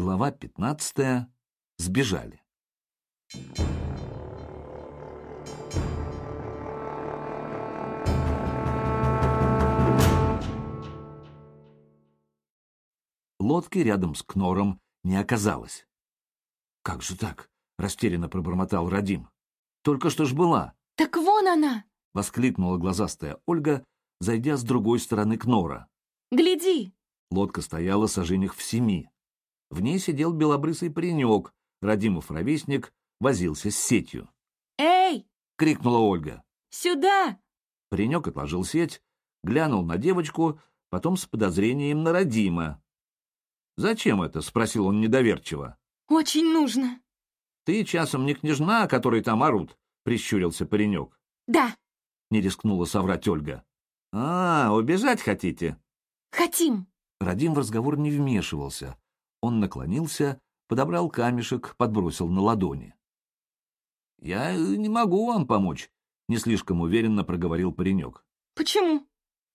Глава 15. Сбежали. Лодки рядом с Кнором не оказалось. «Как же так?» — растерянно пробормотал Радим. «Только что ж была!» «Так вон она!» — воскликнула глазастая Ольга, зайдя с другой стороны Кнора. «Гляди!» Лодка стояла сожжениях в семи. В ней сидел белобрысый паренек, Радимов ровесник, возился с сетью. «Эй!» — крикнула Ольга. «Сюда!» Паренек отложил сеть, глянул на девочку, потом с подозрением на Радима. «Зачем это?» — спросил он недоверчиво. «Очень нужно». «Ты часом не княжна, о которой там орут?» — прищурился паренек. «Да». Не рискнула соврать Ольга. «А, убежать хотите?» «Хотим». Радим в разговор не вмешивался. Он наклонился, подобрал камешек, подбросил на ладони. «Я не могу вам помочь», — не слишком уверенно проговорил паренек. «Почему?»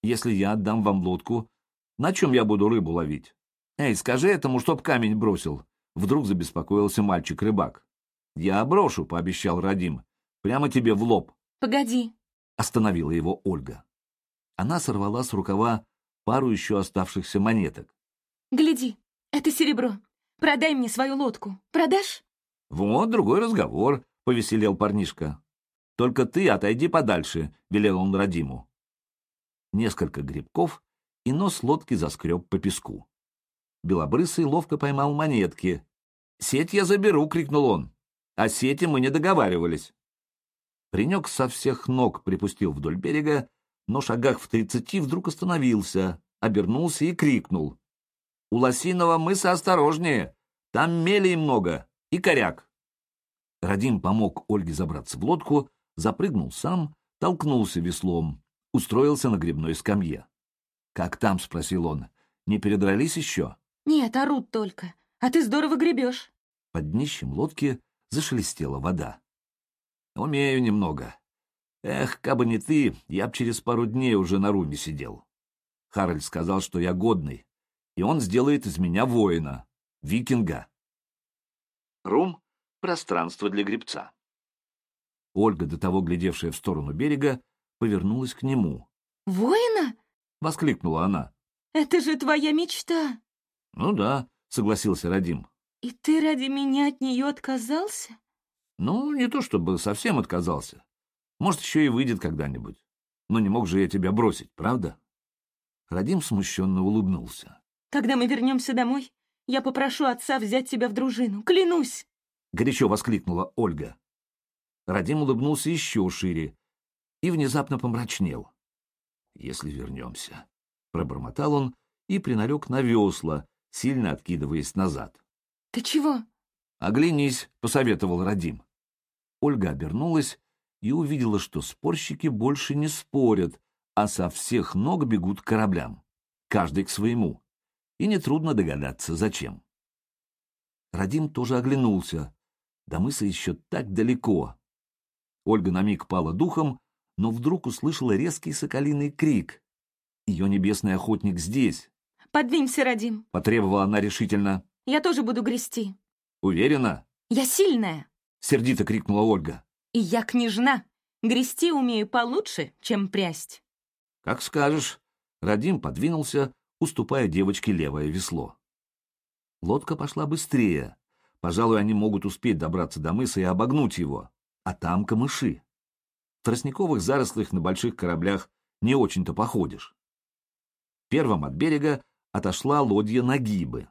«Если я отдам вам лодку, на чем я буду рыбу ловить?» «Эй, скажи этому, чтоб камень бросил», — вдруг забеспокоился мальчик-рыбак. «Я брошу», — пообещал Радим. «Прямо тебе в лоб». «Погоди», — остановила его Ольга. Она сорвала с рукава пару еще оставшихся монеток. «Гляди, это серебро. Продай мне свою лодку. Продашь?» «Вот другой разговор», — повеселел парнишка. «Только ты отойди подальше», — велел он Радиму. Несколько грибков, и нос лодки заскреб по песку. Белобрысый ловко поймал монетки. «Сеть я заберу!» — крикнул он. «О сети мы не договаривались». Паренек со всех ног припустил вдоль берега, но шагах в тридцати вдруг остановился, обернулся и крикнул. «У Лосиного мыса осторожнее! Там мелей много и коряк!» Радим помог Ольге забраться в лодку, запрыгнул сам, толкнулся веслом, устроился на грибной скамье. «Как там?» — спросил он. «Не передрались еще?» «Нет, орут только. А ты здорово гребешь». Под днищем лодки зашелестела вода. «Умею немного. Эх, кабы не ты, я б через пару дней уже на руме сидел. Харальд сказал, что я годный, и он сделает из меня воина, викинга». Рум — пространство для гребца. Ольга, до того глядевшая в сторону берега, повернулась к нему. «Воина?» — воскликнула она. «Это же твоя мечта!» «Ну да», — согласился Радим. «И ты ради меня от нее отказался?» «Ну, не то чтобы совсем отказался. Может, еще и выйдет когда-нибудь. Но не мог же я тебя бросить, правда?» Радим смущенно улыбнулся. «Когда мы вернемся домой, я попрошу отца взять тебя в дружину. Клянусь!» Горячо воскликнула Ольга. Радим улыбнулся еще шире и внезапно помрачнел. «Если вернемся», — пробормотал он и приналег на весла, сильно откидываясь назад. «Ты чего?» «Оглянись», — посоветовал Радим. Ольга обернулась и увидела, что спорщики больше не спорят, а со всех ног бегут к кораблям, каждый к своему. И нетрудно догадаться, зачем. Радим тоже оглянулся. До мыса еще так далеко. Ольга на миг пала духом, но вдруг услышала резкий соколиный крик. Ее небесный охотник здесь, «Подвинься, Радим!» — потребовала она решительно. «Я тоже буду грести». «Уверена?» «Я сильная!» — сердито крикнула Ольга. «И я княжна. Грести умею получше, чем прясть». «Как скажешь». Радим подвинулся, уступая девочке левое весло. Лодка пошла быстрее. Пожалуй, они могут успеть добраться до мыса и обогнуть его. А там камыши. В тростниковых зарослях на больших кораблях не очень-то походишь. Первым от берега отошла лодья Нагибы.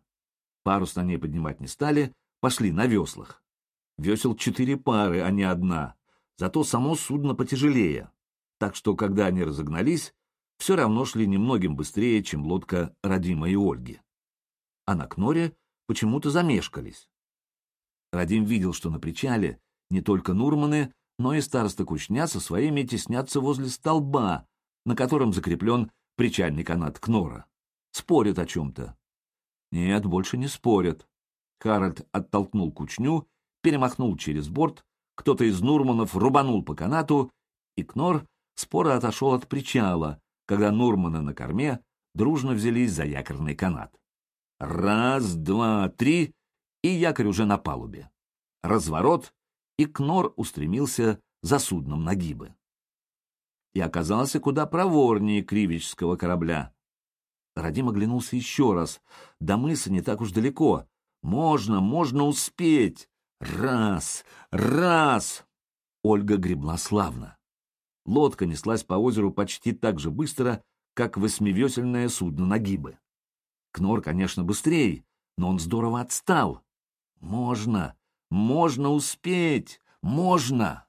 Парус на ней поднимать не стали, пошли на веслах. Весел четыре пары, а не одна, зато само судно потяжелее. Так что, когда они разогнались, все равно шли немногим быстрее, чем лодка Радима и Ольги. А на Кноре почему-то замешкались. Радим видел, что на причале не только Нурманы, но и староста Кучня со своими теснятся возле столба, на котором закреплен причальный канат Кнора. Спорят о чем-то. Нет, больше не спорят. Харальд оттолкнул кучню, перемахнул через борт, кто-то из Нурманов рубанул по канату, и Кнор споро отошел от причала, когда Нурманы на корме дружно взялись за якорный канат. Раз, два, три, и якорь уже на палубе. Разворот, и Кнор устремился за судном нагибы. И оказался куда проворнее кривического корабля. Радим оглянулся еще раз. До мыса не так уж далеко. Можно, можно успеть. Раз, раз! Ольга гребла славно. Лодка неслась по озеру почти так же быстро, как восьмивесельное судно нагибы. Кнор, конечно, быстрее, но он здорово отстал. Можно, можно успеть, можно!